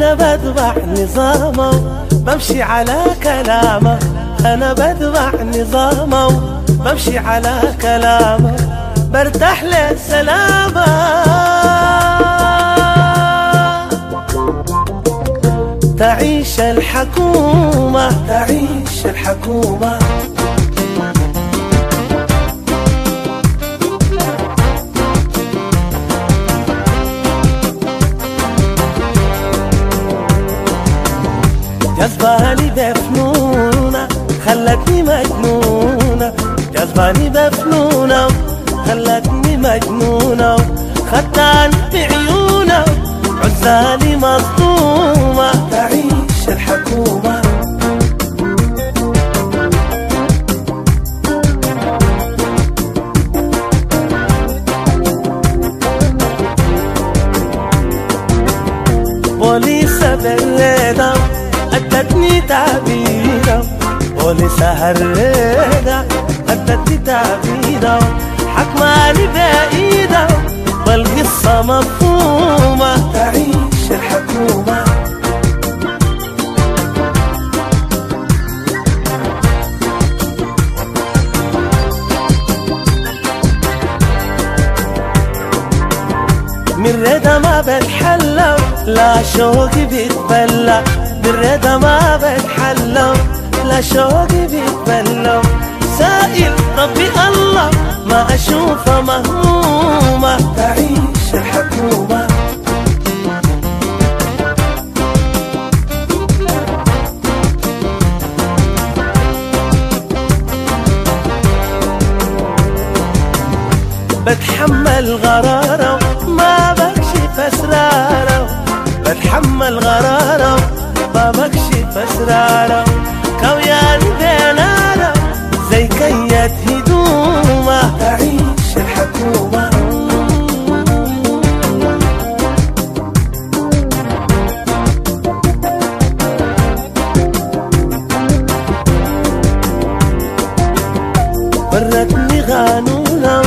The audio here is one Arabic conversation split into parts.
أنا بتبع نظامه بمشي على كلامه. أنا بتبع نظامه بمشي على كلامه. برتاح لسلامه تعيش الحكومة تعيش الحكومة. جذباني بفنونة خلتني مجنونة جذباني بفنونة خلتني مجنونة خدتني بعيونة عزالي مصدومة. تعيش الحكومة. بوليسة بالريدة أدتني تعبيرة بوليسة هريدة أدتني تعبيرة حكماني بإيدة والقصة مفهومة. تعيش الحكومة. من رضا ما بتحلى لا شوقي بيتبلى من رضا ما بتحلى لا شوقي بيتبلى سائل ربي الله ما أشوفه مهمومة. تعيش الحكومة بتحمل غرارة ما بكشف أسرارة. بتحمل غرارة اسراره كويان بيناره زي كية هدومه تعيش الحكومة. ورتني غانونه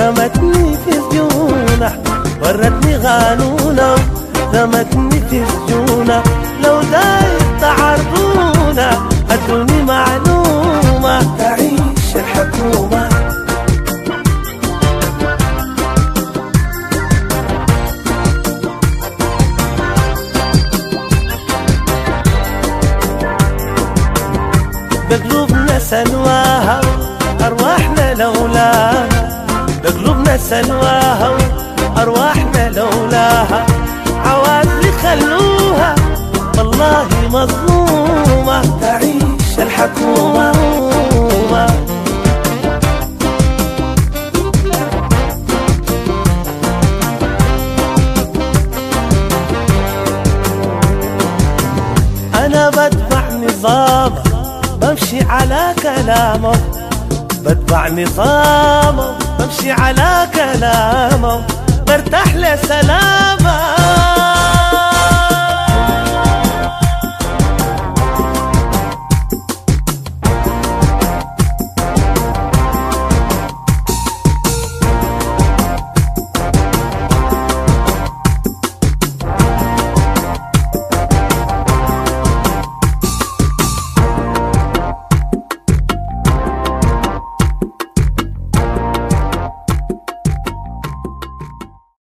رمتني في سجونة ورتني غانونة رمتني في سجونة لو داير تعرضونا ادوني معلومة. تعيش الحكومة. بقلوبنا سلواها أرواحنا لولاها. بقلوبنا سلواها أرواحنا لولاها. أنا بتبع نظامه بمشي على كلامه. بتبع نظامه بمشي على كلامه. برتاح لسلامه.